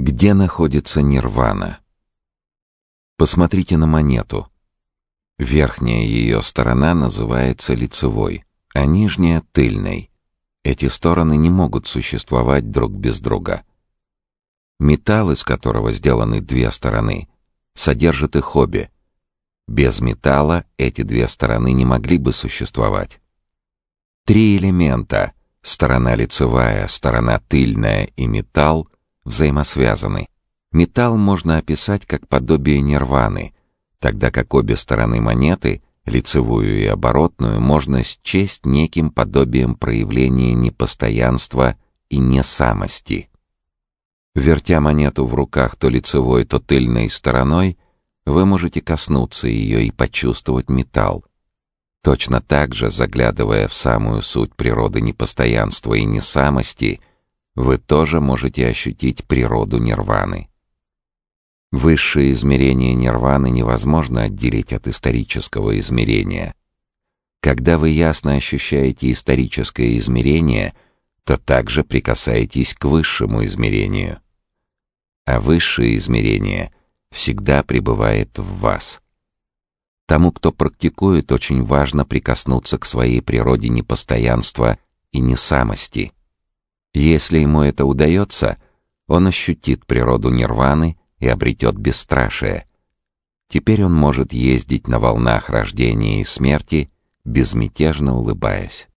Где находится нирвана? Посмотрите на монету. Верхняя ее сторона называется лицевой, а нижняя — тыльной. Эти стороны не могут существовать друг без друга. Металл, из которого сделаны две стороны, содержит их обе. Без металла эти две стороны не могли бы существовать. Три элемента — сторона лицевая, сторона тыльная и металл — взаимосвязаны. Металл можно описать как подобие нирваны, тогда как обе стороны монеты, лицевую и оборотную, можно счесть неким подобием проявления непостоянства и несамости. Вертя монету в руках то лицевой, то тыльной стороной, вы можете коснуться ее и почувствовать металл. Точно так же, заглядывая в самую суть природы непостоянства и несамости, вы тоже можете ощутить природу нирваны. Высшее измерение нирваны невозможно отделить от исторического измерения. Когда вы ясно ощущаете историческое измерение, то также прикасаетесь к высшему измерению. А высшее измерение всегда пребывает в вас. Тому, кто практикует, очень важно прикоснуться к своей природе непостоянства и несамости. Если ему это удается, он ощутит природу нирваны и обретет бесстрашие. Теперь он может ездить на волнах рождения и смерти, безмятежно улыбаясь.